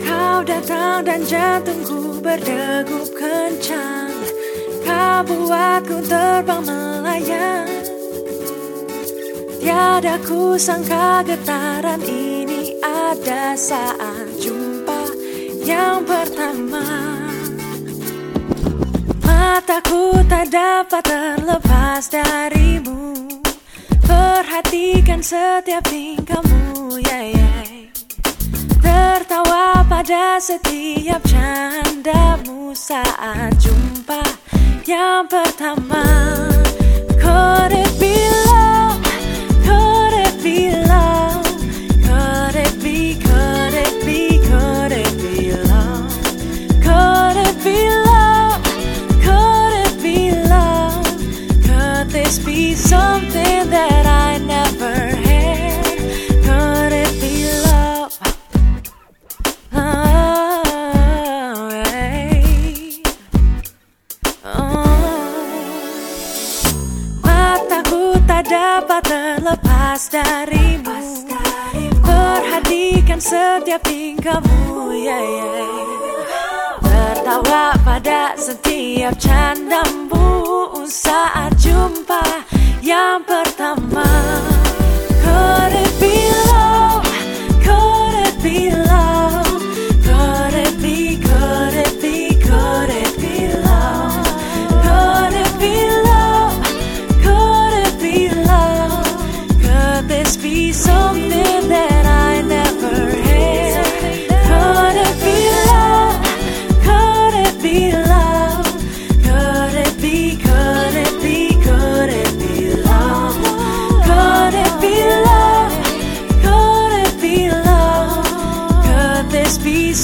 Kau datang dan jantungku berdegup kencang. Kau buatku terbang melayang. Tiada ku sangka getaran ini ada saat jumpa yang pertama. Mataku tak dapat terlepas darimu. Perhatikan setiap tingkahmu, pada setiap candamu saat jumpa yang pertama. Could dapat terlepas darimu. Perhatikan setiap tingkahmu yeah, yeah. Tertawa pada setiap candamu Saat jumpa yang pertama be